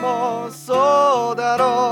もそうだろう。